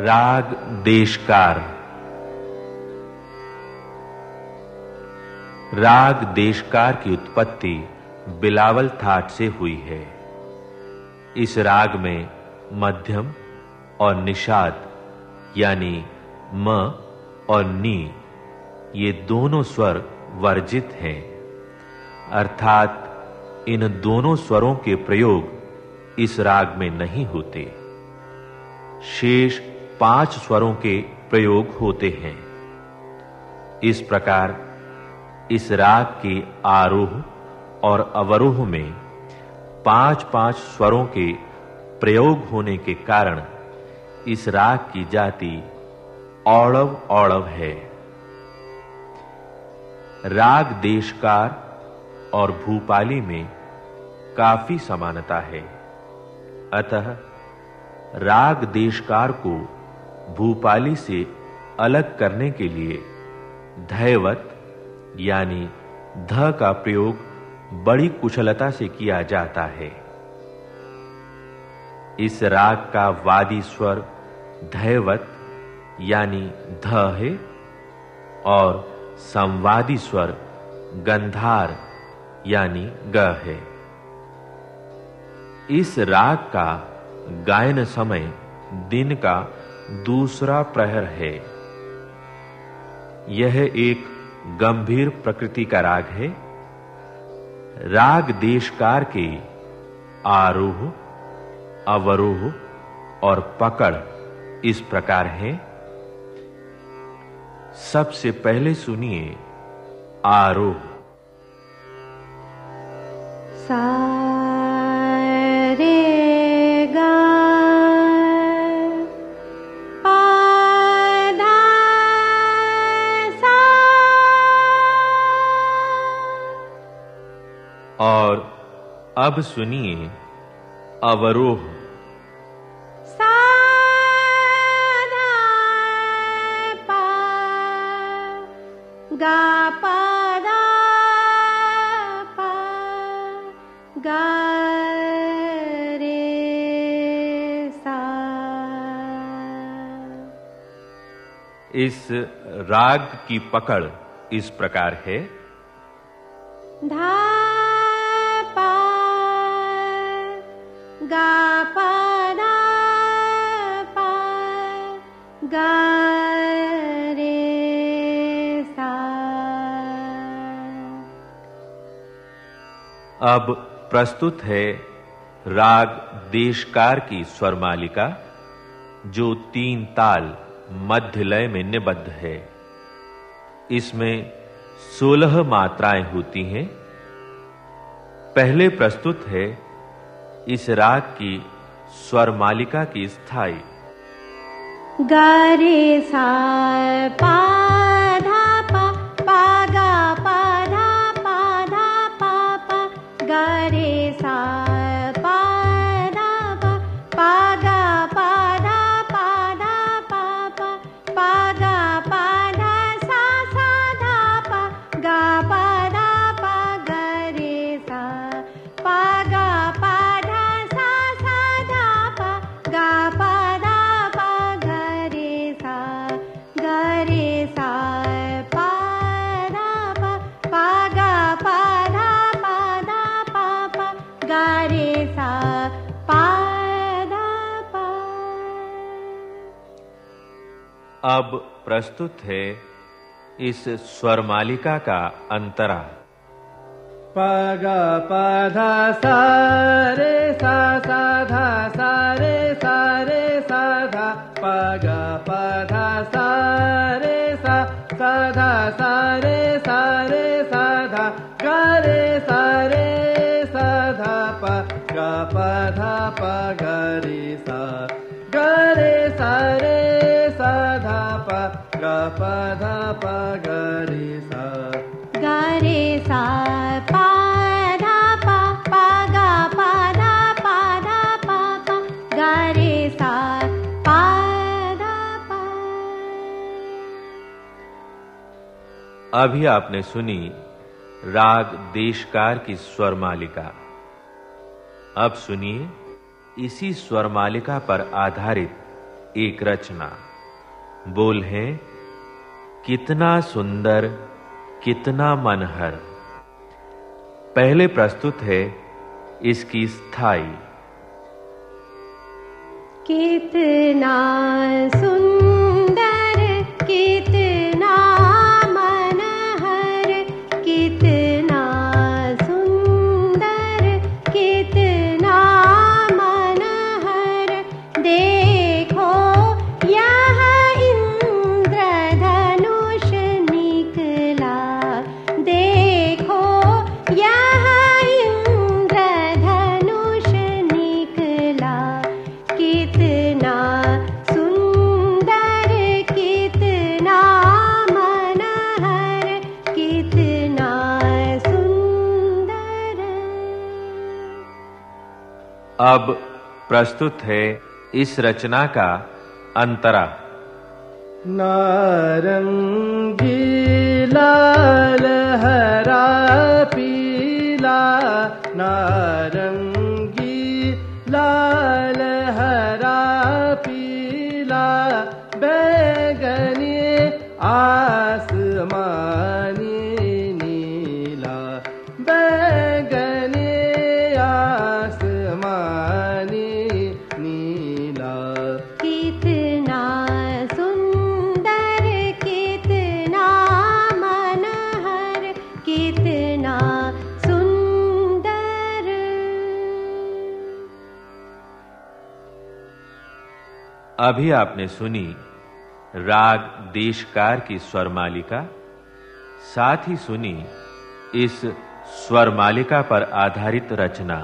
राग देशकार। राग देशकार की उत्पत्ति बिलावल थाट से हुई है। इस राग में मध्यम और निषाद, यानी म और नी, ये दोनों स्वर वर्जित हैं। अर्थात, इन दोनों स्वरों के प्रयोग इस राग में नहीं होते। शेष पाँच स्वरों के प्रयोग होते हैं। इस प्रकार इस राग के आरोह और अवरोह में पांच-पांच स्वरों के प्रयोग होने के कारण इस राग की जाति औड़व औड़व है। राग देशकार और भूपाली में काफ़ी समानता है। अतः राग देशकार को भूपाली से अलग करने के लिए धैवत, यानी ध का प्रयोग बड़ी कुशलता से किया जाता है। इस राग का वादी स्वर धैवत, यानी ध है, और संवादी स्वर गंधार, यानी ग है। इस राग का गायन समय दिन का दूसरा प्रहर है। यह एक गंभीर प्रकृति का राग है। राग देशकार के आरोह, अवरोह और पकड़ इस प्रकार है। सबसे पहले सुनिए आरोह। सा अब सुनिए अवरोह। सा गा पा धा पा गा रे सा। इस राग की पकड़ इस प्रकार है। धा सा अब प्रस्तुत है राग देशकार की स्वर मालिका जो तीन ताल मध्य लय में निबद्ध है। इसमें 16 मात्राएँ होती हैं। पहले प्रस्तुत है इस राग की स्वर मालिका की स्थायी। गा रे सा, पा, धा, पा पा, गा, पा, धा पा धा, पा पा गा रे सा। गा रे सा पा पा। अब प्रस्तुत है इस स्वर मालिका का अंतरा। पगा पधा सा रे सा सा धा सा रे सा रे सा धा पगा पधा सा रे सा सा धा सा रे सा रे सा धा गा रे सा प सा गा रे सा रे सा धा प गा प धा प गा रे सा गा रे सा पा धा पा पा गा पा धा पा धा पा पा। गा सा पा धा पा। अभी आपने सुनी राग देशकार की स्वर मालिका। अब सुनिए इसी स्वर मालिका पर आधारित एक रचना। बोल है, कितना सुंदर, कितना मनहर। पहले प्रस्तुत है इसकी स्थायी। कितना सुंदर, कितना अब प्रस्तुत है इस रचना का अंतरा। नारंगी लाल, हरा, पीला। नारंगी लाल, हरा, पीला। बैगनी आसमानी अभी आपने सुनी राग देशकार की स्वर मालिका साथ ही सुनी इस स्वर मालिका पर आधारित रचना।